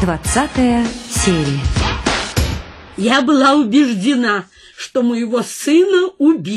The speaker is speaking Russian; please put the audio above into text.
Двадцатая серия. Я была убеждена, что моего сына убили.